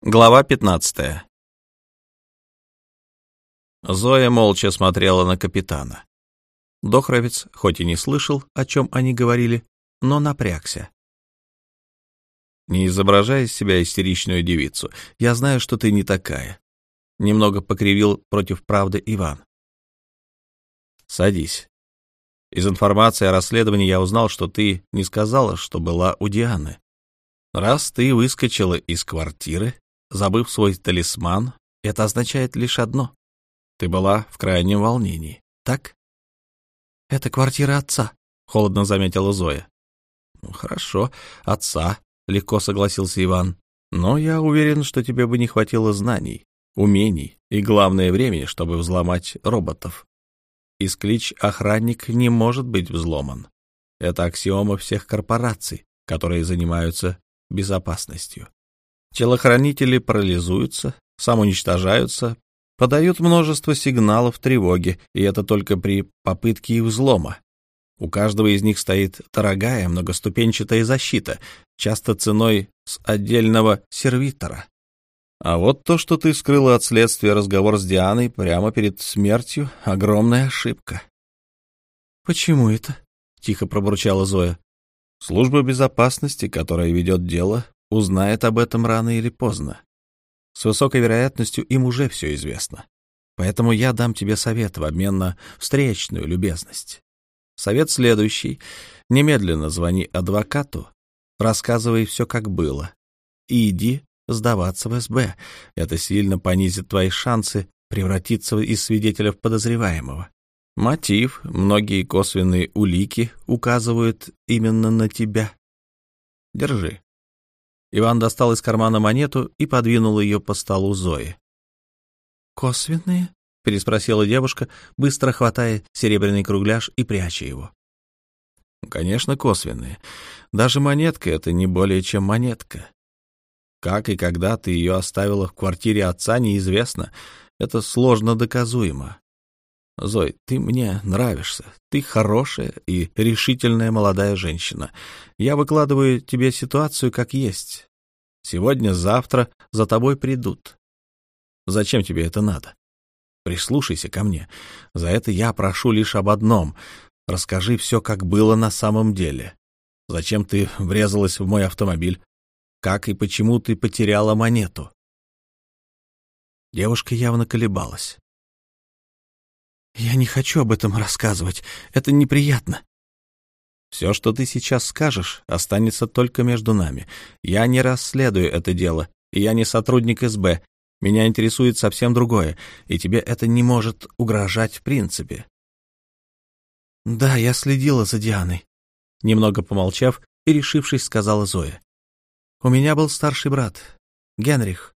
Глава 15 Зоя молча смотрела на капитана. Дохровец хоть и не слышал, о чем они говорили, но напрягся. «Не изображай из себя истеричную девицу. Я знаю, что ты не такая», — немного покривил против правды Иван. «Садись. Из информации о расследовании я узнал, что ты не сказала, что была у Дианы. Раз ты выскочила из квартиры, забыв свой талисман, это означает лишь одно. Ты была в крайнем волнении, так? — Это квартира отца, — холодно заметила Зоя. Ну, — Хорошо, отца, — легко согласился Иван. — Но я уверен, что тебе бы не хватило знаний, умений и, главное, времени, чтобы взломать роботов. Исклич-охранник не может быть взломан. Это аксиома всех корпораций, которые занимаются безопасностью. Телохранители парализуются, самоуничтожаются, подают множество сигналов тревоги, и это только при попытке их взлома. У каждого из них стоит дорогая многоступенчатая защита, часто ценой с отдельного сервитора. А вот то, что ты скрыла от следствия разговор с Дианой прямо перед смертью, — огромная ошибка. — Почему это? — тихо пробурчала Зоя. — Служба безопасности, которая ведет дело, узнает об этом рано или поздно. С высокой вероятностью им уже все известно. Поэтому я дам тебе совет в обмен на встречную любезность. Совет следующий. Немедленно звони адвокату, рассказывай все, как было. И иди сдаваться в СБ. Это сильно понизит твои шансы превратиться из свидетеля в подозреваемого. Мотив, многие косвенные улики указывают именно на тебя. Держи. Иван достал из кармана монету и подвинул ее по столу Зои. «Косвенные?» — переспросила девушка, быстро хватая серебряный кругляш и пряча его. «Конечно, косвенные. Даже монетка — это не более чем монетка. Как и когда ты ее оставила в квартире отца, неизвестно. Это сложно доказуемо. Зой, ты мне нравишься. Ты хорошая и решительная молодая женщина. Я выкладываю тебе ситуацию как есть. Сегодня-завтра за тобой придут. Зачем тебе это надо? Прислушайся ко мне. За это я прошу лишь об одном. Расскажи все, как было на самом деле. Зачем ты врезалась в мой автомобиль? Как и почему ты потеряла монету? Девушка явно колебалась. «Я не хочу об этом рассказывать. Это неприятно». «Все, что ты сейчас скажешь, останется только между нами. Я не расследую это дело, и я не сотрудник СБ. Меня интересует совсем другое, и тебе это не может угрожать в принципе». «Да, я следила за Дианой», — немного помолчав и решившись, сказала Зоя. «У меня был старший брат, Генрих.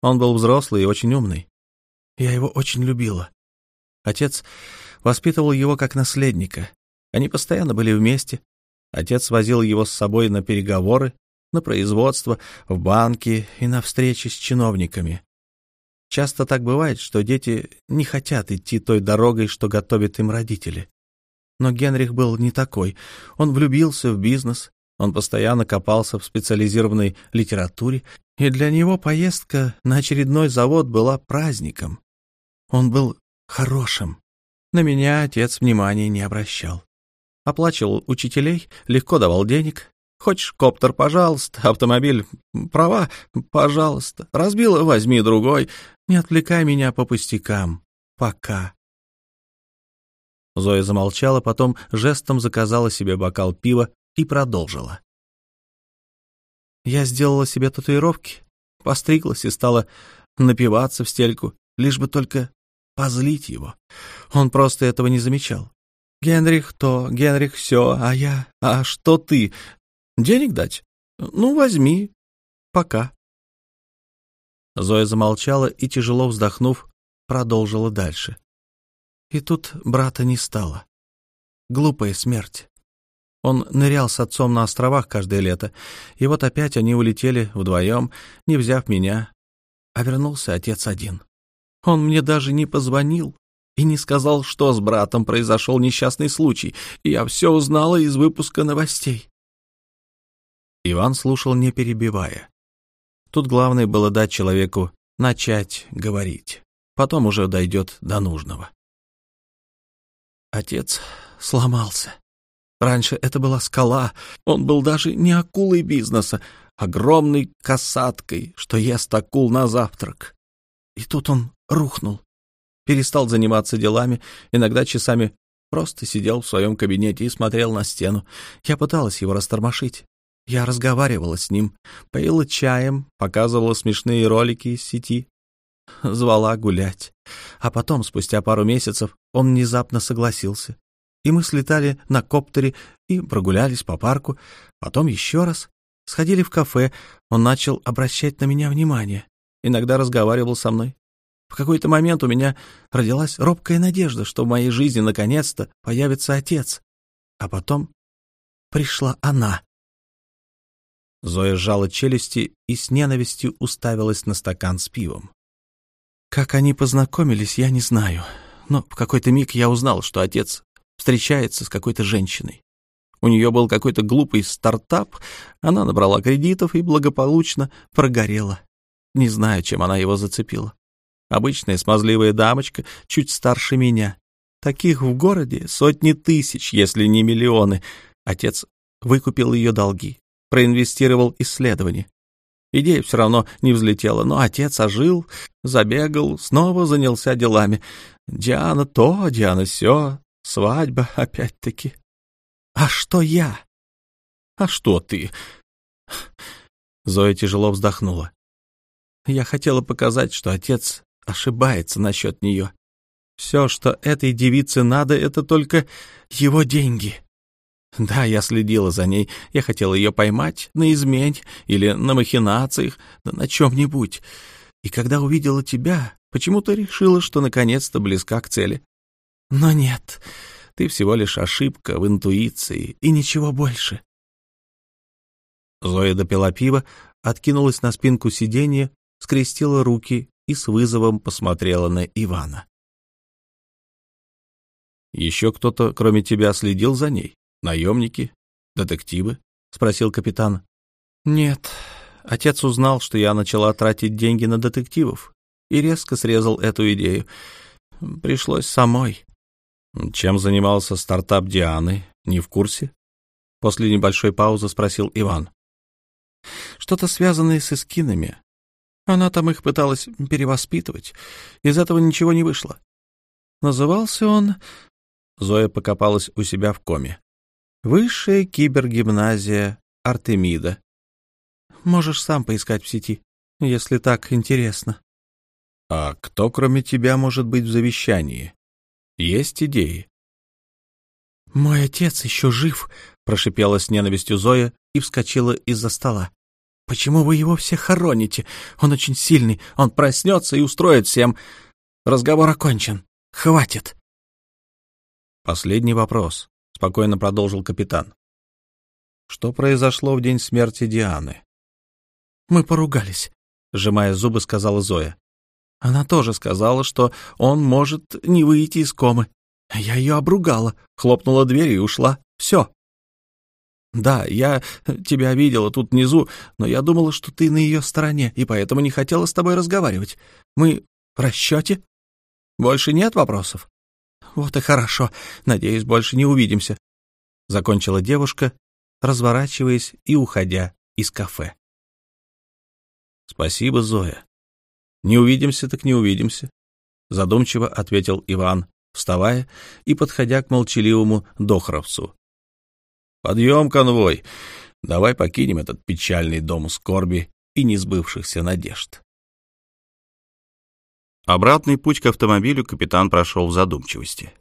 Он был взрослый и очень умный. Я его очень любила. Отец воспитывал его как наследника. Они постоянно были вместе. Отец возил его с собой на переговоры, на производство, в банки и на встречи с чиновниками. Часто так бывает, что дети не хотят идти той дорогой, что готовят им родители. Но Генрих был не такой. Он влюбился в бизнес, он постоянно копался в специализированной литературе, и для него поездка на очередной завод была праздником. Он был хорошим. На меня отец внимания не обращал. Оплачивал учителей, легко давал денег. Хочешь коптер, пожалуйста, автомобиль, права, пожалуйста. Разбила, возьми другой. Не отвлекай меня по пустякам. Пока. Зоя замолчала, потом жестом заказала себе бокал пива и продолжила. Я сделала себе татуировки, постриглась и стала напиваться в стельку, лишь бы только позлить его. Он просто этого не замечал. Генрих то, Генрих все, а я... А что ты? Денег дать? Ну, возьми. Пока. Зоя замолчала и, тяжело вздохнув, продолжила дальше. И тут брата не стало. Глупая смерть. Он нырял с отцом на островах каждое лето, и вот опять они улетели вдвоем, не взяв меня, а вернулся отец один. Он мне даже не позвонил и не сказал, что с братом произошел несчастный случай, я все узнала из выпуска новостей. Иван слушал, не перебивая. Тут главное было дать человеку начать говорить. Потом уже дойдет до нужного. Отец сломался. Раньше это была скала. Он был даже не акулой бизнеса, огромной касаткой, что ест акул на завтрак. И тут он рухнул. Перестал заниматься делами, иногда часами просто сидел в своем кабинете и смотрел на стену. Я пыталась его растормошить. Я разговаривала с ним, поила чаем, показывала смешные ролики из сети, звала гулять. А потом, спустя пару месяцев, он внезапно согласился. И мы слетали на коптере и прогулялись по парку, потом еще раз. Сходили в кафе, он начал обращать на меня внимание, иногда разговаривал со мной. В какой-то момент у меня родилась робкая надежда, что в моей жизни наконец-то появится отец. А потом пришла она. Зоя сжала челюсти и с ненавистью уставилась на стакан с пивом. Как они познакомились, я не знаю, но в какой-то миг я узнал, что отец встречается с какой-то женщиной. У нее был какой-то глупый стартап, она набрала кредитов и благополучно прогорела. Не знаю, чем она его зацепила. Обычная смазливая дамочка, чуть старше меня. Таких в городе сотни тысяч, если не миллионы. Отец выкупил ее долги, проинвестировал исследования. Идея все равно не взлетела, но отец ожил, забегал, снова занялся делами. Диана то, Диана все, свадьба опять-таки. А что я? А что ты? Зоя тяжело вздохнула. Я хотела показать, что отец ошибается насчет нее. Все, что этой девице надо, это только его деньги. Да, я следила за ней. Я хотела ее поймать на измене или на махинациях, да на чем-нибудь. И когда увидела тебя, почему-то решила, что наконец-то близка к цели. Но нет, ты всего лишь ошибка в интуиции и ничего больше. Зоя допила пиво, откинулась на спинку сиденья, скрестила руки и с вызовом посмотрела на Ивана. «Еще кто-то, кроме тебя, следил за ней?» Наемники? Детективы? — спросил капитан. — Нет. Отец узнал, что я начала тратить деньги на детективов и резко срезал эту идею. Пришлось самой. Чем занимался стартап Дианы? Не в курсе? После небольшой паузы спросил Иван. Что-то связанное с эскинами. Она там их пыталась перевоспитывать. Из этого ничего не вышло. Назывался он... Зоя покопалась у себя в коме. Высшая кибергимназия Артемида. Можешь сам поискать в сети, если так интересно. А кто, кроме тебя, может быть в завещании? Есть идеи? Мой отец еще жив, прошипела с ненавистью Зоя и вскочила из-за стола. Почему вы его все хороните? Он очень сильный, он проснется и устроит всем. Разговор окончен. Хватит. Последний вопрос. — спокойно продолжил капитан. «Что произошло в день смерти Дианы?» «Мы поругались», — сжимая зубы, сказала Зоя. «Она тоже сказала, что он может не выйти из комы. Я ее обругала, хлопнула дверь и ушла. Все. Да, я тебя видела тут внизу, но я думала, что ты на ее стороне, и поэтому не хотела с тобой разговаривать. Мы в расчете? Больше нет вопросов?» Вот и хорошо. Надеюсь, больше не увидимся. Закончила девушка, разворачиваясь и уходя из кафе. Спасибо, Зоя. Не увидимся, так не увидимся. Задумчиво ответил Иван, вставая и подходя к молчаливому Дохровцу. Подъем, конвой. Давай покинем этот печальный дом скорби и несбывшихся надежд. Обратный путь к автомобилю капитан прошел в задумчивости.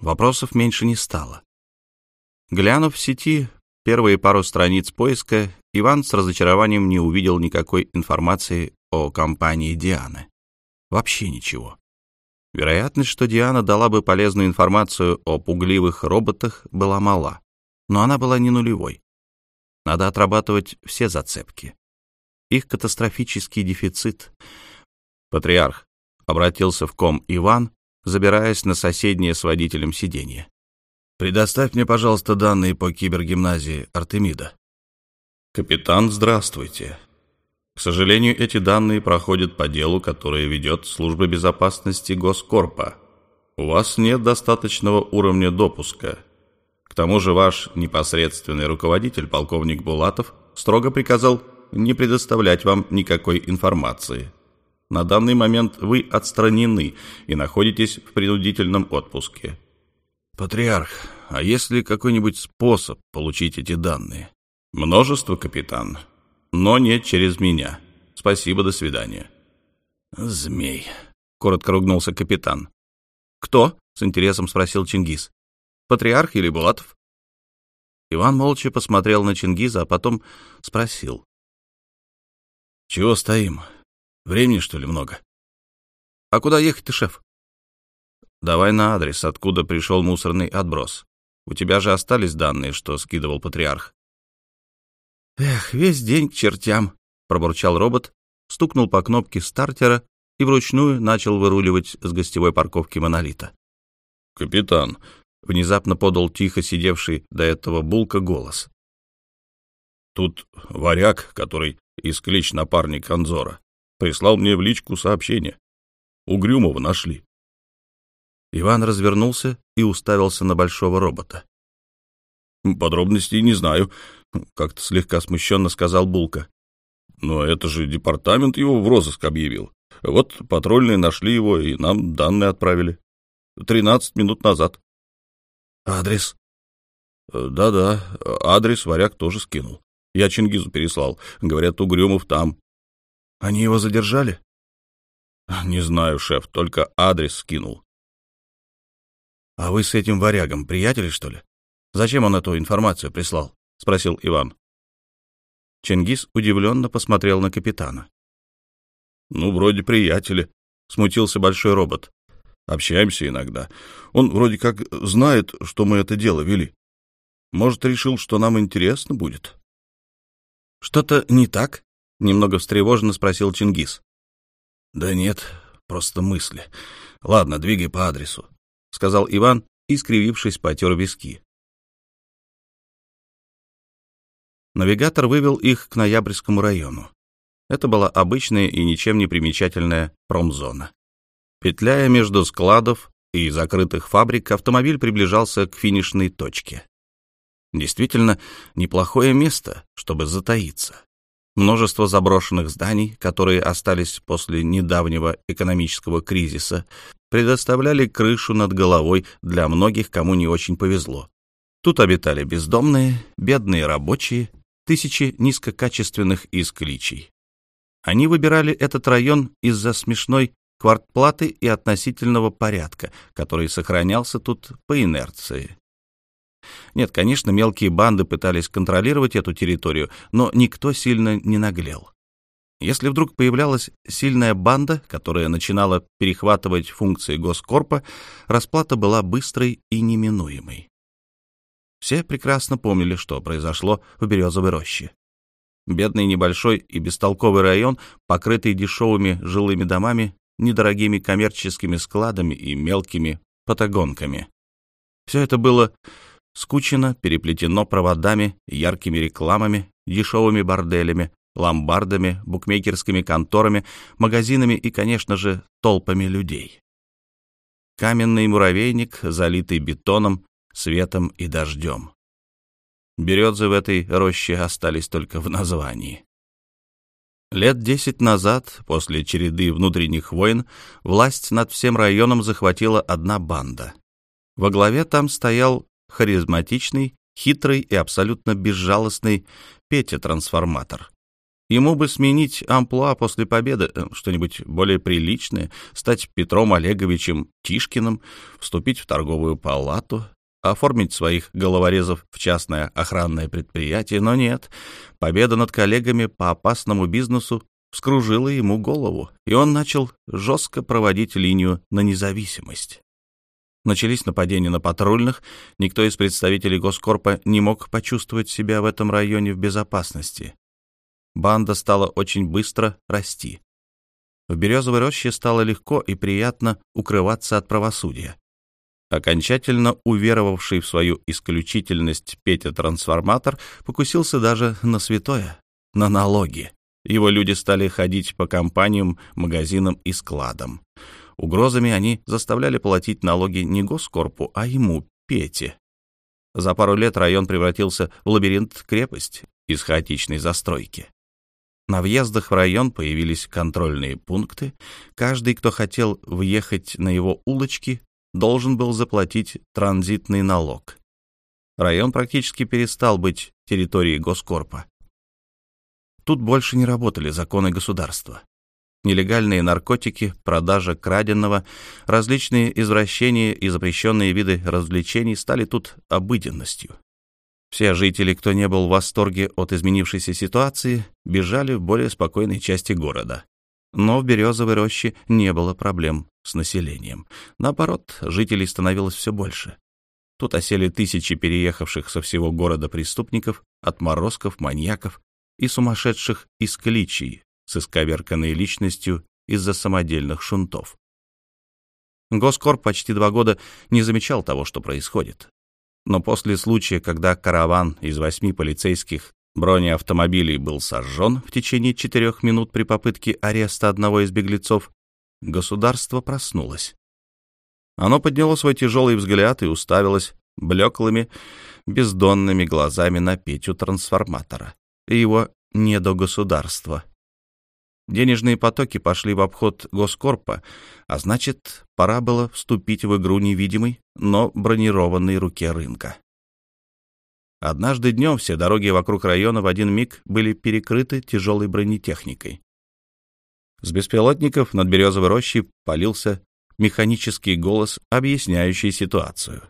Вопросов меньше не стало. Глянув в сети первые пару страниц поиска, Иван с разочарованием не увидел никакой информации о компании Дианы. Вообще ничего. Вероятность, что Диана дала бы полезную информацию о пугливых роботах, была мала, но она была не нулевой. Надо отрабатывать все зацепки. Их катастрофический дефицит — Патриарх обратился в ком Иван, забираясь на соседнее с водителем сиденье. «Предоставь мне, пожалуйста, данные по кибергимназии Артемида». «Капитан, здравствуйте. К сожалению, эти данные проходят по делу, которое ведет Служба безопасности Госкорпа. У вас нет достаточного уровня допуска. К тому же ваш непосредственный руководитель, полковник Булатов, строго приказал не предоставлять вам никакой информации. На данный момент вы отстранены и находитесь в принудительном отпуске. Патриарх, а есть ли какой-нибудь способ получить эти данные? Множество, капитан, но не через меня. Спасибо, до свидания. Змей, коротко ругнулся капитан. Кто? с интересом спросил Чингис. Патриарх или Булатов? Иван молча посмотрел на Чингиза, а потом спросил. «Чего стоим? Времени, что ли, много?» «А куда ехать-то, шеф?» «Давай на адрес, откуда пришел мусорный отброс. У тебя же остались данные, что скидывал патриарх». «Эх, весь день к чертям», — пробурчал робот, стукнул по кнопке стартера и вручную начал выруливать с гостевой парковки монолита. «Капитан», — внезапно подал тихо сидевший до этого Булка голос. «Тут варяг, который из клич напарник Анзора, прислал мне в личку сообщение. Угрюмова нашли». Иван развернулся и уставился на большого робота. «Подробностей не знаю», — как-то слегка смущенно сказал Булка. «Но это же департамент его в розыск объявил. Вот патрульные нашли его и нам данные отправили. Тринадцать минут назад». «Адрес?» «Да-да, адрес варяг тоже скинул. Я Чингизу переслал. Говорят, Угрюмов там». «Они его задержали?» «Не знаю, шеф, только адрес скинул». «А вы с этим варягом приятели, что ли? Зачем он эту информацию прислал?» — спросил Иван. Чингис удивленно посмотрел на капитана. «Ну, вроде приятели», — смутился большой робот. «Общаемся иногда. Он вроде как знает, что мы это дело вели. Может, решил, что нам интересно будет?» «Что-то не так?» — немного встревоженно спросил Чингис. «Да нет, просто мысли. Ладно, двигай по адресу», — сказал Иван и, скривившись, потер виски. Навигатор вывел их к Ноябрьскому району. Это была обычная и ничем не примечательная промзона. Петляя между складов и закрытых фабрик, автомобиль приближался к финишной точке. Действительно, неплохое место, чтобы затаиться. Множество заброшенных зданий, которые остались после недавнего экономического кризиса, предоставляли крышу над головой для многих, кому не очень повезло. Тут обитали бездомные, бедные рабочие, тысячи низкокачественных искличий. Они выбирали этот район из-за смешной квартплаты и относительного порядка, который сохранялся тут по инерции. Нет, конечно, мелкие банды пытались контролировать эту территорию, но никто сильно не наглел. Если вдруг появлялась сильная банда, которая начинала перехватывать функции Госкорпа, расплата была быстрой и неминуемой. Все прекрасно помнили, что произошло в Березовой роще. Бедный небольшой и бестолковый район, покрытый дешевыми жилыми домами, недорогими коммерческими складами и мелкими патагонками. Все это было скучно переплетено проводами, яркими рекламами, дешевыми борделями, ломбардами, букмекерскими конторами, магазинами и, конечно же, толпами людей. Каменный муравейник, залитый бетоном, светом и дождем. Березы в этой роще остались только в названии. Лет десять назад, после череды внутренних войн, власть над всем районом захватила одна банда. Во главе там стоял харизматичный, хитрый и абсолютно безжалостный Петя-трансформатор. Ему бы сменить амплуа после победы, э, что-нибудь более приличное, стать Петром Олеговичем Тишкиным, вступить в торговую палату, оформить своих головорезов в частное охранное предприятие, но нет. Победа над коллегами по опасному бизнесу вскружила ему голову, и он начал жестко проводить линию на независимость. Начались нападения на патрульных, никто из представителей Госкорпа не мог почувствовать себя в этом районе в безопасности. Банда стала очень быстро расти. В Березовой роще стало легко и приятно укрываться от правосудия. Окончательно уверовавший в свою исключительность Петя-трансформатор покусился даже на святое, на налоги. Его люди стали ходить по компаниям, магазинам и складам. Угрозами они заставляли платить налоги не Госкорпу, а ему, Пете. За пару лет район превратился в лабиринт-крепость из хаотичной застройки. На въездах в район появились контрольные пункты. Каждый, кто хотел въехать на его улочки, должен был заплатить транзитный налог. Район практически перестал быть территорией Госкорпа. Тут больше не работали законы государства. Нелегальные наркотики, продажа краденого, различные извращения и запрещенные виды развлечений стали тут обыденностью. Все жители, кто не был в восторге от изменившейся ситуации, бежали в более спокойной части города. Но в Березовой роще не было проблем с населением. Наоборот, жителей становилось все больше. Тут осели тысячи переехавших со всего города преступников, отморозков, маньяков и сумасшедших из кличей с исковерканной личностью из-за самодельных шунтов. Госкорп почти два года не замечал того, что происходит. Но после случая, когда караван из восьми полицейских бронеавтомобилей был сожжен в течение четырех минут при попытке ареста одного из беглецов, государство проснулось. Оно подняло свой тяжелый взгляд и уставилось блеклыми, бездонными глазами на Петю трансформатора и его недогосударство. Денежные потоки пошли в обход Госкорпа, а значит, пора было вступить в игру невидимой, но бронированной руке рынка. Однажды днем все дороги вокруг района в один миг были перекрыты тяжелой бронетехникой. С беспилотников над Березовой рощей полился механический голос, объясняющий ситуацию.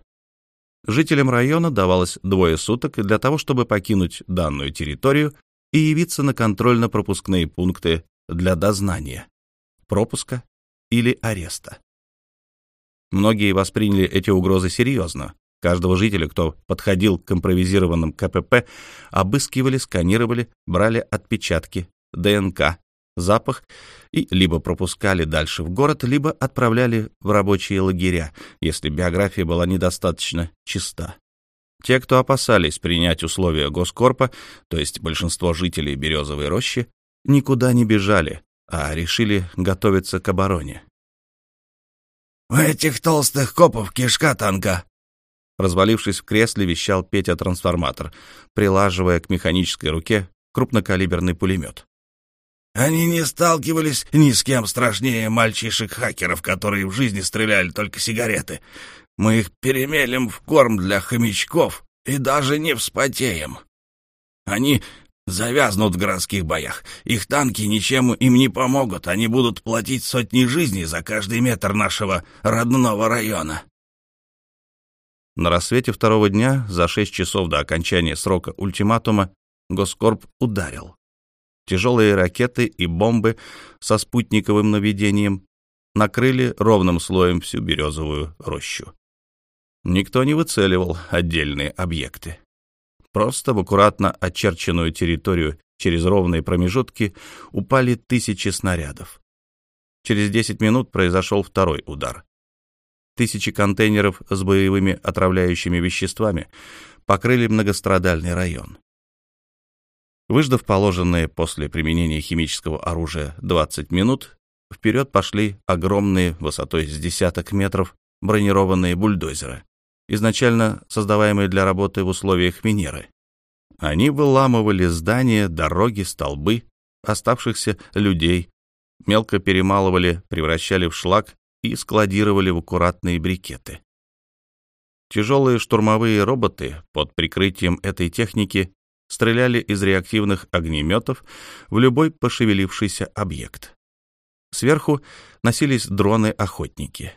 Жителям района давалось двое суток для того, чтобы покинуть данную территорию и явиться на контрольно-пропускные пункты для дознания, пропуска или ареста. Многие восприняли эти угрозы серьезно. Каждого жителя, кто подходил к импровизированным КПП, обыскивали, сканировали, брали отпечатки, ДНК, запах и либо пропускали дальше в город, либо отправляли в рабочие лагеря, если биография была недостаточно чиста. Те, кто опасались принять условия Госкорпа, то есть большинство жителей Березовой рощи, никуда не бежали, а решили готовиться к обороне. «У этих толстых копов кишка танка!» Развалившись в кресле, вещал Петя-трансформатор, прилаживая к механической руке крупнокалиберный пулемет. «Они не сталкивались ни с кем страшнее мальчишек-хакеров, которые в жизни стреляли только сигареты. Мы их перемелем в корм для хомячков и даже не вспотеем. Они завязнут в городских боях. Их танки ничем им не помогут. Они будут платить сотни жизней за каждый метр нашего родного района. На рассвете второго дня, за шесть часов до окончания срока ультиматума, Госкорп ударил. Тяжелые ракеты и бомбы со спутниковым наведением накрыли ровным слоем всю березовую рощу. Никто не выцеливал отдельные объекты. Просто в аккуратно очерченную территорию через ровные промежутки упали тысячи снарядов. Через 10 минут произошел второй удар. Тысячи контейнеров с боевыми отравляющими веществами покрыли многострадальный район. Выждав положенные после применения химического оружия 20 минут, вперед пошли огромные, высотой с десяток метров, бронированные бульдозеры изначально создаваемые для работы в условиях Венеры. Они выламывали здания, дороги, столбы, оставшихся людей, мелко перемалывали, превращали в шлак и складировали в аккуратные брикеты. Тяжелые штурмовые роботы под прикрытием этой техники стреляли из реактивных огнеметов в любой пошевелившийся объект. Сверху носились дроны-охотники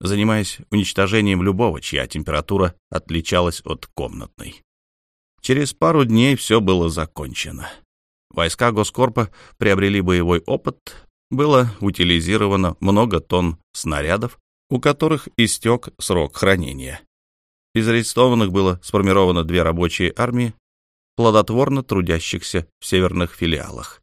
занимаясь уничтожением любого, чья температура отличалась от комнатной. Через пару дней все было закончено. Войска Госкорпа приобрели боевой опыт, было утилизировано много тонн снарядов, у которых истек срок хранения. Из арестованных было сформировано две рабочие армии, плодотворно трудящихся в северных филиалах.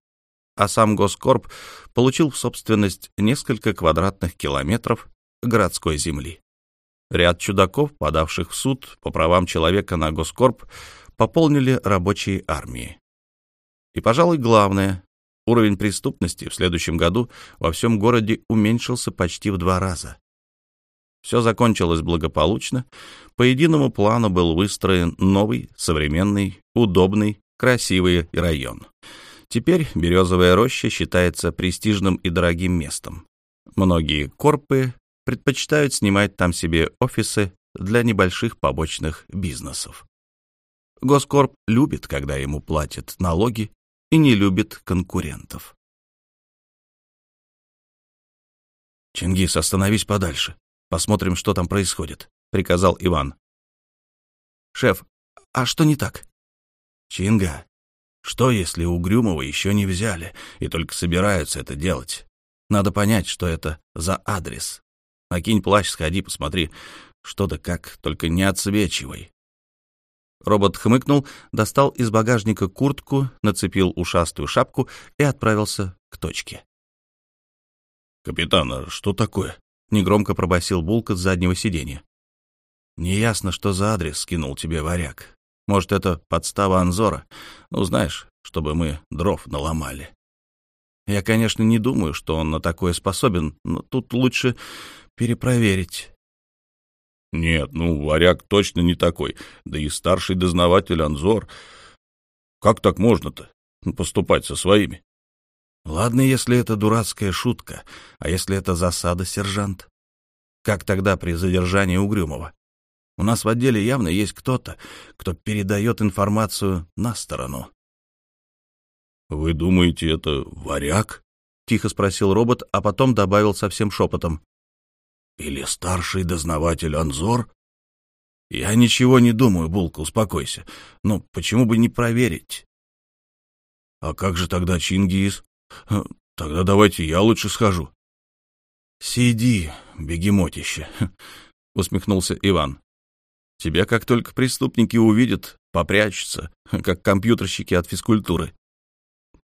А сам Госкорп получил в собственность несколько квадратных километров городской земли. Ряд чудаков, подавших в суд по правам человека на Госкорп, пополнили рабочие армии. И, пожалуй, главное, уровень преступности в следующем году во всем городе уменьшился почти в два раза. Все закончилось благополучно. По единому плану был выстроен новый, современный, удобный, красивый район. Теперь Березовая роща считается престижным и дорогим местом. Многие корпы предпочитают снимать там себе офисы для небольших побочных бизнесов. Госкорп любит, когда ему платят налоги, и не любит конкурентов. «Чингис, остановись подальше. Посмотрим, что там происходит», — приказал Иван. «Шеф, а что не так?» «Чинга, что, если Угрюмова еще не взяли и только собираются это делать? Надо понять, что это за адрес. Накинь плащ, сходи, посмотри, что да как, только не отсвечивай. Робот хмыкнул, достал из багажника куртку, нацепил ушастую шапку и отправился к точке. «Капитан, а что такое?» — негромко пробасил Булка с заднего сиденья. «Неясно, что за адрес скинул тебе варяг. Может, это подстава Анзора? Ну, знаешь, чтобы мы дров наломали. Я, конечно, не думаю, что он на такое способен, но тут лучше перепроверить. Нет, ну, варяг точно не такой. Да и старший дознаватель Анзор. Как так можно-то поступать со своими? Ладно, если это дурацкая шутка, а если это засада, сержант? Как тогда при задержании Угрюмова? У нас в отделе явно есть кто-то, кто передает информацию на сторону. «Вы думаете, это варяг?» — тихо спросил робот, а потом добавил совсем шепотом. Или старший дознаватель Анзор? Я ничего не думаю, Булка, успокойся. Ну, почему бы не проверить? А как же тогда Чингис? Э, тогда давайте я лучше схожу. Сиди, бегемотище, усмехнулся Иван. Тебя как только преступники увидят, попрячутся, как компьютерщики от физкультуры.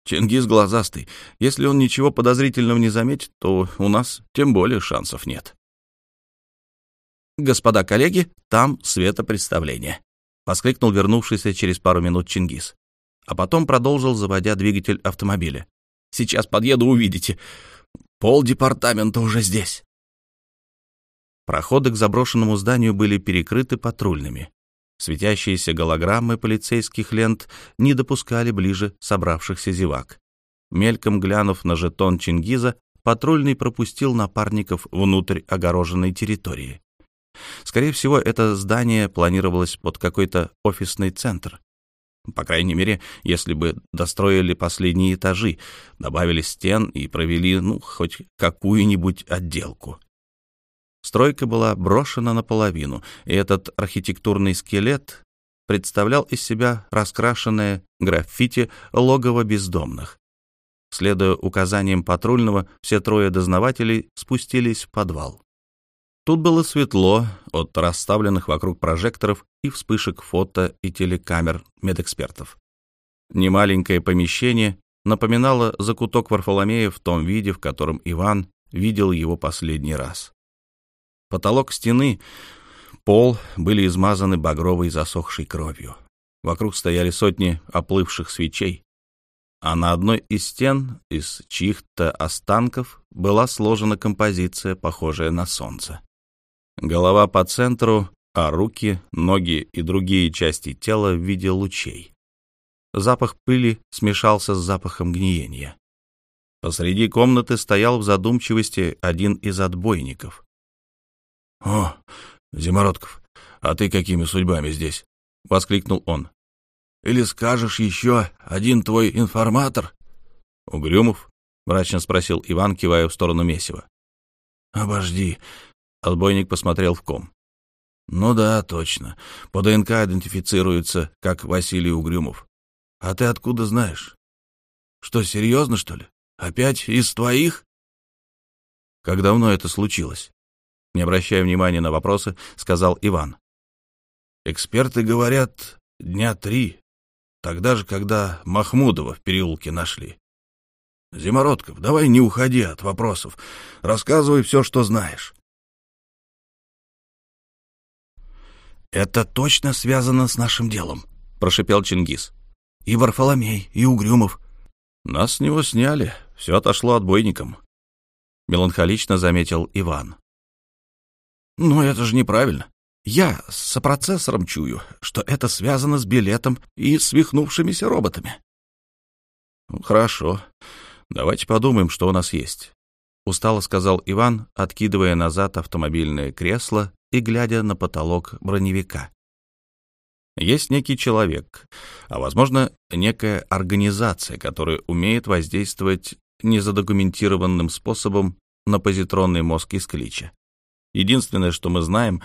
Чингис глазастый. Если он ничего подозрительного не заметит, то у нас тем более шансов нет. «Господа коллеги, там светопредставление», — воскликнул вернувшийся через пару минут Чингис. А потом продолжил, заводя двигатель автомобиля. «Сейчас подъеду, увидите. Пол департамента уже здесь». Проходы к заброшенному зданию были перекрыты патрульными. Светящиеся голограммы полицейских лент не допускали ближе собравшихся зевак. Мельком глянув на жетон Чингиза, патрульный пропустил напарников внутрь огороженной территории. Скорее всего, это здание планировалось под какой-то офисный центр. По крайней мере, если бы достроили последние этажи, добавили стен и провели, ну, хоть какую-нибудь отделку. Стройка была брошена наполовину, и этот архитектурный скелет представлял из себя раскрашенное граффити логово бездомных. Следуя указаниям патрульного, все трое дознавателей спустились в подвал. Тут было светло от расставленных вокруг прожекторов и вспышек фото и телекамер медэкспертов. Немаленькое помещение напоминало закуток Варфоломея в том виде, в котором Иван видел его последний раз. Потолок стены, пол были измазаны багровой засохшей кровью. Вокруг стояли сотни оплывших свечей, а на одной из стен из чьих-то останков была сложена композиция, похожая на солнце. Голова по центру, а руки, ноги и другие части тела в виде лучей. Запах пыли смешался с запахом гниения. Посреди комнаты стоял в задумчивости один из отбойников. — О, Зимородков, а ты какими судьбами здесь? — воскликнул он. — Или скажешь еще один твой информатор? — Угрюмов? — мрачно спросил Иван, кивая в сторону Месива. — Обожди, Отбойник посмотрел в ком. «Ну да, точно. По ДНК идентифицируется как Василий Угрюмов. А ты откуда знаешь? Что, серьезно, что ли? Опять из твоих?» «Как давно это случилось?» Не обращая внимания на вопросы, сказал Иван. «Эксперты говорят, дня три. Тогда же, когда Махмудова в переулке нашли. Зимородков, давай не уходи от вопросов. Рассказывай все, что знаешь». «Это точно связано с нашим делом», — прошипел Чингис. И Варфоломей, и Угрюмов. Нас с него сняли, все отошло отбойником. Меланхолично заметил Иван. Но это же неправильно. Я с сопроцессором чую, что это связано с билетом и свихнувшимися роботами. Ну, хорошо. Давайте подумаем, что у нас есть. Устало сказал Иван, откидывая назад автомобильное кресло и глядя на потолок броневика. Есть некий человек, а, возможно, некая организация, которая умеет воздействовать незадокументированным способом на позитронный мозг из клича. Единственное, что мы знаем,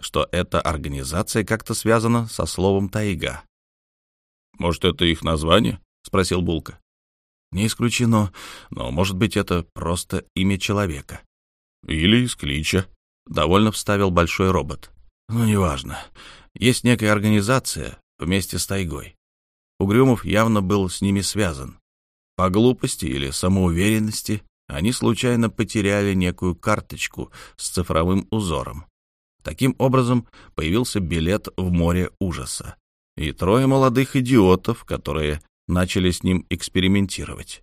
что эта организация как-то связана со словом «тайга». «Может, это их название?» — спросил Булка. «Не исключено, но, может быть, это просто имя человека». «Или из клича», — довольно вставил большой робот. «Ну, неважно. Есть некая организация вместе с тайгой. Угрюмов явно был с ними связан. По глупости или самоуверенности они случайно потеряли некую карточку с цифровым узором. Таким образом, появился билет в море ужаса. И трое молодых идиотов, которые начали с ним экспериментировать.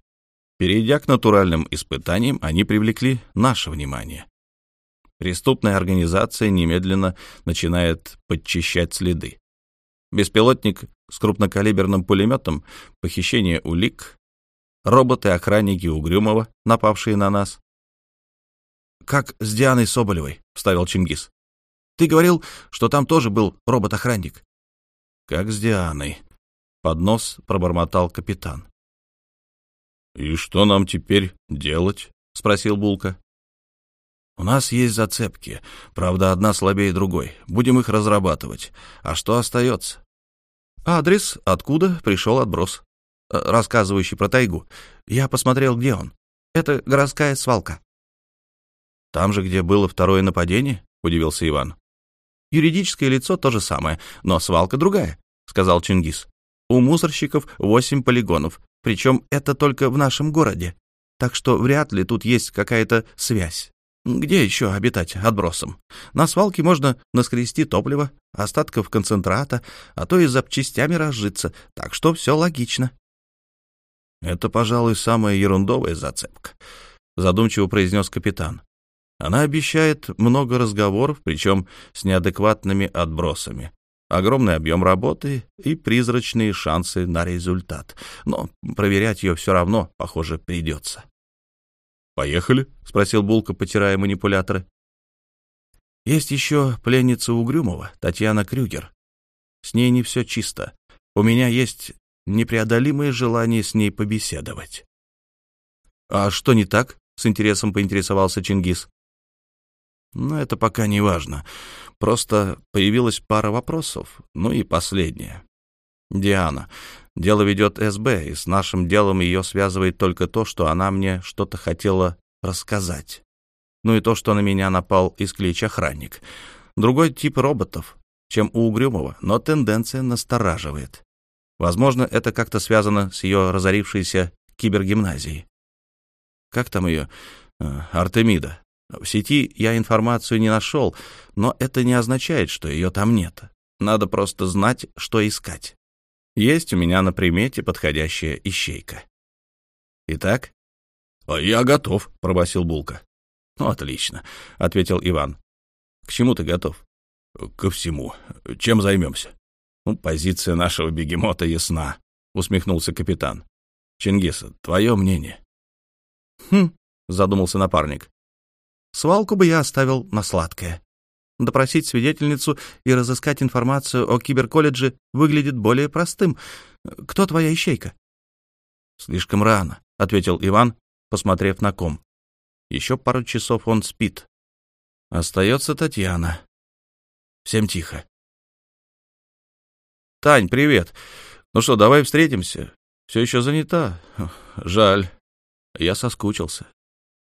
Перейдя к натуральным испытаниям, они привлекли наше внимание. Преступная организация немедленно начинает подчищать следы. Беспилотник с крупнокалиберным пулеметом, похищение улик, роботы-охранники Угрюмова, напавшие на нас. «Как с Дианой Соболевой», — вставил Чингис. «Ты говорил, что там тоже был робот-охранник». «Как с Дианой», — под нос пробормотал капитан. «И что нам теперь делать?» — спросил Булка. «У нас есть зацепки. Правда, одна слабее другой. Будем их разрабатывать. А что остается?» «Адрес, откуда пришел отброс», э, рассказывающий про тайгу. Я посмотрел, где он. Это городская свалка. «Там же, где было второе нападение?» — удивился Иван. «Юридическое лицо то же самое, но свалка другая», — сказал Чингис. «У мусорщиков восемь полигонов, причем это только в нашем городе. Так что вряд ли тут есть какая-то связь. Где еще обитать отбросом? На свалке можно наскрести топливо, остатков концентрата, а то и запчастями разжиться, так что все логично. Это, пожалуй, самая ерундовая зацепка, задумчиво произнес капитан. Она обещает много разговоров, причем с неадекватными отбросами. Огромный объем работы и призрачные шансы на результат. Но проверять ее все равно, похоже, придется. «Поехали?» — спросил Булка, потирая манипуляторы. «Есть еще пленница Угрюмова, Татьяна Крюгер. С ней не все чисто. У меня есть непреодолимое желание с ней побеседовать». «А что не так?» — с интересом поинтересовался Чингис. «Ну, это пока не важно. Просто появилась пара вопросов. Ну и последнее. Диана. Дело ведет СБ, и с нашим делом ее связывает только то, что она мне что-то хотела рассказать. Ну и то, что на меня напал из клич охранник. Другой тип роботов, чем у Угрюмова, но тенденция настораживает. Возможно, это как-то связано с ее разорившейся кибергимназией. Как там ее? Э, Артемида. В сети я информацию не нашел, но это не означает, что ее там нет. Надо просто знать, что искать. Есть у меня на примете подходящая ищейка. Итак? «А — Я готов, — пробасил Булка. — Ну, отлично, — ответил Иван. — К чему ты готов? — Ко всему. Чем займемся? — Ну, позиция нашего бегемота ясна, — усмехнулся капитан. — Чингис, твое мнение? — Хм, — задумался напарник. — Свалку бы я оставил на сладкое. Допросить свидетельницу и разыскать информацию о киберколледже выглядит более простым. Кто твоя ищейка? — Слишком рано, — ответил Иван, посмотрев на ком. Еще пару часов он спит. Остается Татьяна. Всем тихо. Тань, привет. Ну что, давай встретимся. Все еще занята. Жаль. Я соскучился.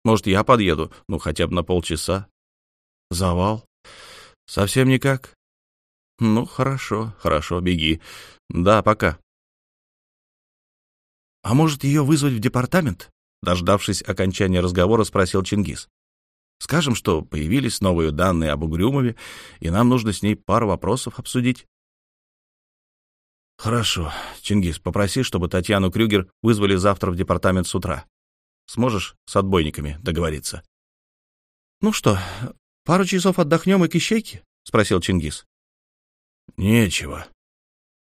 Может, я подъеду, ну, хотя бы на полчаса. Завал. Совсем никак? Ну, хорошо, хорошо, беги. Да, пока. А может, ее вызвать в департамент? Дождавшись окончания разговора, спросил Чингис. Скажем, что появились новые данные об Угрюмове, и нам нужно с ней пару вопросов обсудить. Хорошо. Чингис, попроси, чтобы Татьяну Крюгер вызвали завтра в департамент с утра. Сможешь с отбойниками договориться? Ну что, пару часов отдохнем и к ищейке? Спросил Чингис. Нечего.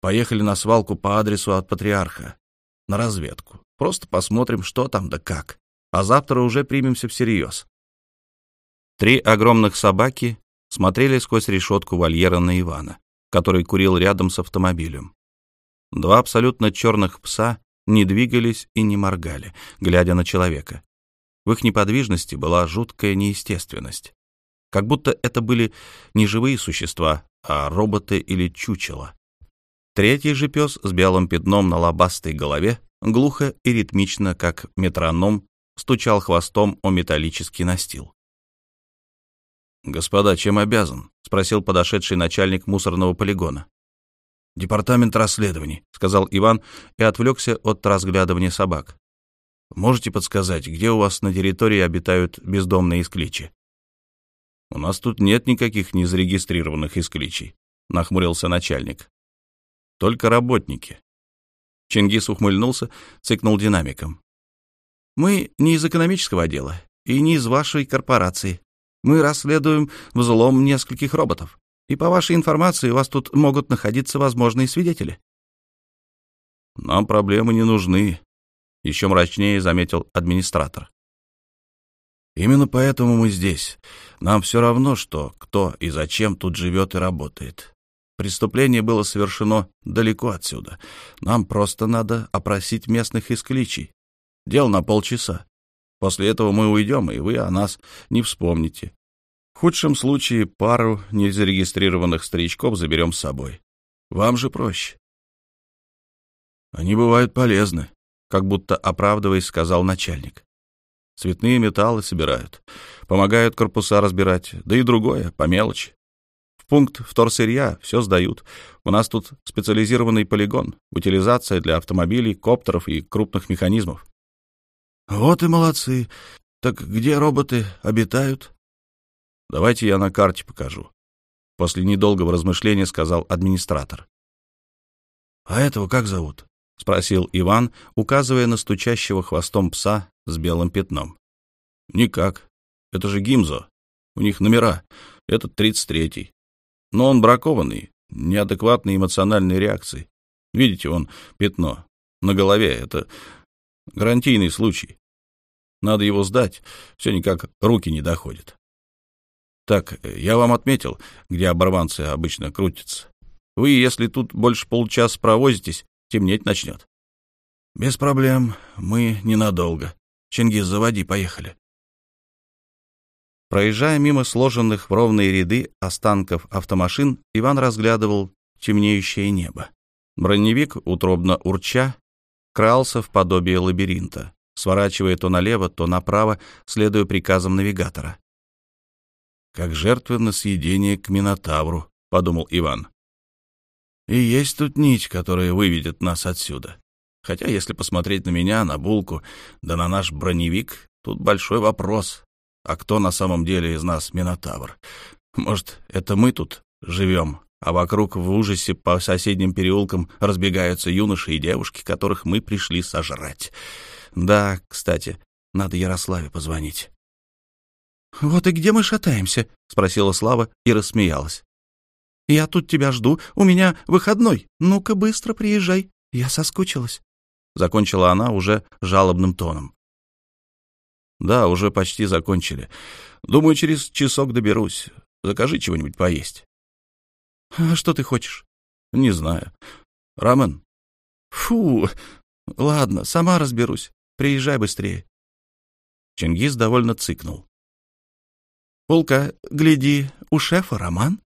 Поехали на свалку по адресу от патриарха. На разведку. Просто посмотрим, что там да как. А завтра уже примемся всерьез. Три огромных собаки смотрели сквозь решетку вольера на Ивана, который курил рядом с автомобилем. Два абсолютно черных пса не двигались и не моргали, глядя на человека. В их неподвижности была жуткая неестественность. Как будто это были не живые существа, а роботы или чучела. Третий же пес с белым пятном на лобастой голове глухо и ритмично, как метроном, стучал хвостом о металлический настил. «Господа, чем обязан?» — спросил подошедший начальник мусорного полигона. «Департамент расследований», — сказал Иван и отвлекся от разглядывания собак. «Можете подсказать, где у вас на территории обитают бездомные искличи?» «У нас тут нет никаких незарегистрированных искличей», — нахмурился начальник. «Только работники». Чингис ухмыльнулся, цыкнул динамиком. «Мы не из экономического отдела и не из вашей корпорации. Мы расследуем взлом нескольких роботов. И по вашей информации, у вас тут могут находиться возможные свидетели. Нам проблемы не нужны, еще мрачнее заметил администратор. Именно поэтому мы здесь. Нам все равно, что кто и зачем тут живет и работает. Преступление было совершено далеко отсюда. Нам просто надо опросить местных искличий. Дело на полчаса. После этого мы уйдем, и вы о нас не вспомните. В худшем случае пару незарегистрированных старичков заберем с собой. Вам же проще. Они бывают полезны, как будто оправдываясь, сказал начальник. Цветные металлы собирают, помогают корпуса разбирать, да и другое, по мелочи. В пункт вторсырья все сдают. У нас тут специализированный полигон, утилизация для автомобилей, коптеров и крупных механизмов. Вот и молодцы. Так где роботы обитают? Давайте я на карте покажу. После недолгого размышления сказал администратор. «А этого как зовут?» — спросил Иван, указывая на стучащего хвостом пса с белым пятном. «Никак. Это же Гимзо. У них номера. Этот тридцать третий. Но он бракованный, неадекватной эмоциональной реакции. Видите, он пятно. На голове. Это гарантийный случай. Надо его сдать. Все никак руки не доходят. Так, я вам отметил, где оборванцы обычно крутятся. Вы, если тут больше полчаса провозитесь, темнеть начнет. Без проблем, мы ненадолго. Чингис, заводи, поехали. Проезжая мимо сложенных в ровные ряды останков автомашин, Иван разглядывал темнеющее небо. Броневик, утробно урча, крался в подобие лабиринта, сворачивая то налево, то направо, следуя приказам навигатора как жертва на съедение к Минотавру, — подумал Иван. И есть тут нить, которая выведет нас отсюда. Хотя, если посмотреть на меня, на булку, да на наш броневик, тут большой вопрос. А кто на самом деле из нас Минотавр? Может, это мы тут живем, а вокруг в ужасе по соседним переулкам разбегаются юноши и девушки, которых мы пришли сожрать. Да, кстати, надо Ярославе позвонить. «Вот и где мы шатаемся?» — спросила Слава и рассмеялась. «Я тут тебя жду, у меня выходной. Ну-ка быстро приезжай, я соскучилась». Закончила она уже жалобным тоном. «Да, уже почти закончили. Думаю, через часок доберусь. Закажи чего-нибудь поесть». «А что ты хочешь?» «Не знаю. Рамен?» «Фу! Ладно, сама разберусь. Приезжай быстрее». Чингис довольно цыкнул. Пулка, гляди, у шефа роман? —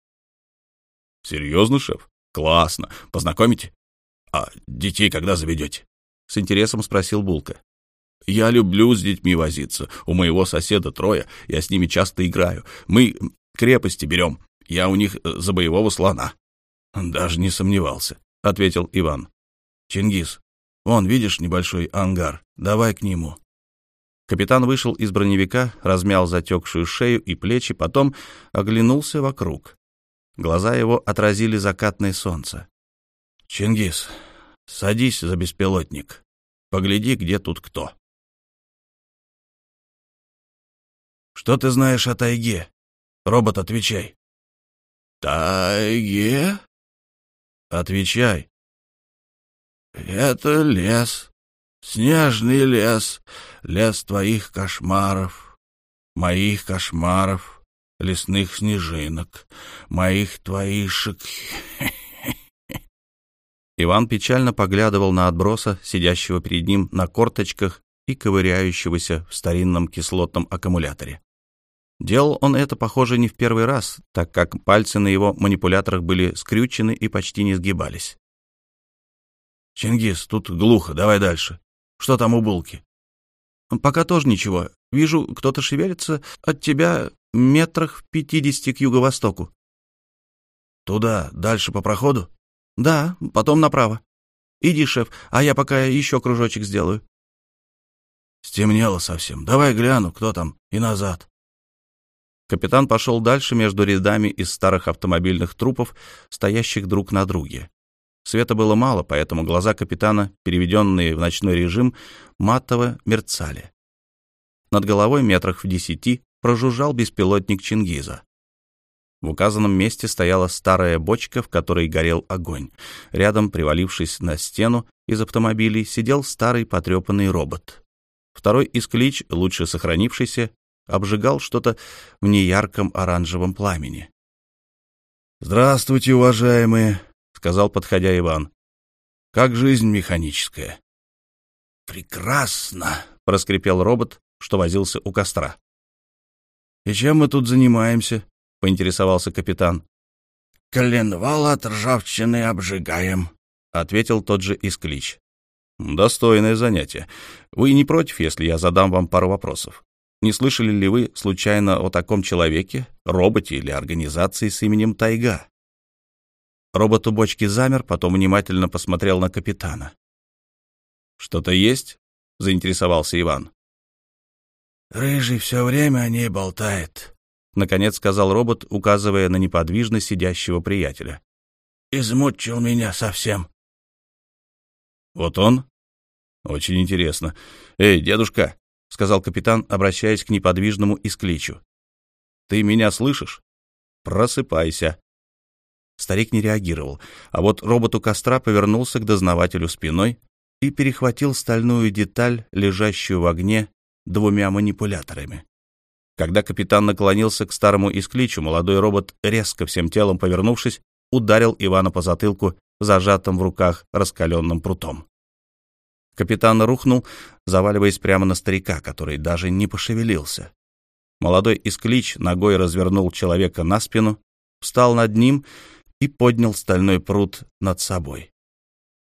Серьезно, шеф? Классно. Познакомите? А детей когда заведете? — с интересом спросил Булка. — Я люблю с детьми возиться. У моего соседа трое, я с ними часто играю. Мы крепости берем. Я у них э, за боевого слона. — Даже не сомневался, — ответил Иван. — Чингис, вон, видишь небольшой ангар? Давай к нему. Капитан вышел из броневика, размял затекшую шею и плечи, потом оглянулся вокруг. Глаза его отразили закатное солнце. Чингис, садись за беспилотник. Погляди, где тут кто. Что ты знаешь о тайге? Робот, отвечай. Тайге? Отвечай. Это лес, снежный лес, лес твоих кошмаров, моих кошмаров, лесных снежинок, моих твоишек. Иван печально поглядывал на отброса, сидящего перед ним на корточках и ковыряющегося в старинном кислотном аккумуляторе. Делал он это, похоже, не в первый раз, так как пальцы на его манипуляторах были скрючены и почти не сгибались. «Чингис, тут глухо, давай дальше. Что там у булки?» «Пока тоже ничего. Вижу, кто-то шевелится от тебя метрах в пятидесяти к юго-востоку». «Туда, дальше по проходу?» Да, потом направо. Иди, шеф, а я пока еще кружочек сделаю. Стемнело совсем. Давай гляну, кто там, и назад. Капитан пошел дальше между рядами из старых автомобильных трупов, стоящих друг на друге. Света было мало, поэтому глаза капитана, переведенные в ночной режим, матово мерцали. Над головой метрах в десяти прожужжал беспилотник Чингиза. В указанном месте стояла старая бочка, в которой горел огонь. Рядом, привалившись на стену из автомобилей, сидел старый потрепанный робот. Второй исклич, лучше сохранившийся, обжигал что-то в неярком оранжевом пламени. «Здравствуйте, уважаемые», — сказал, подходя Иван. «Как жизнь механическая?» «Прекрасно», — проскрипел робот, что возился у костра. «И чем мы тут занимаемся?» — поинтересовался капитан. «Коленвал от ржавчины обжигаем», — ответил тот же Исклич. «Достойное занятие. Вы не против, если я задам вам пару вопросов? Не слышали ли вы случайно о таком человеке, роботе или организации с именем Тайга?» Робот у бочки замер, потом внимательно посмотрел на капитана. «Что-то есть?» — заинтересовался Иван. «Рыжий все время о ней болтает», — наконец сказал робот, указывая на неподвижно сидящего приятеля. «Измучил меня совсем». «Вот он? Очень интересно. Эй, дедушка!» — сказал капитан, обращаясь к неподвижному искличу. «Ты меня слышишь? Просыпайся!» Старик не реагировал, а вот робот у костра повернулся к дознавателю спиной и перехватил стальную деталь, лежащую в огне, двумя манипуляторами. Когда капитан наклонился к старому искличу, молодой робот, резко всем телом повернувшись, ударил Ивана по затылку, зажатым в руках раскаленным прутом. Капитан рухнул, заваливаясь прямо на старика, который даже не пошевелился. Молодой исклич ногой развернул человека на спину, встал над ним и поднял стальной прут над собой.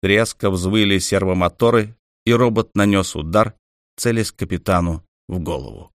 Резко взвыли сервомоторы, и робот нанес удар, целясь капитану в голову.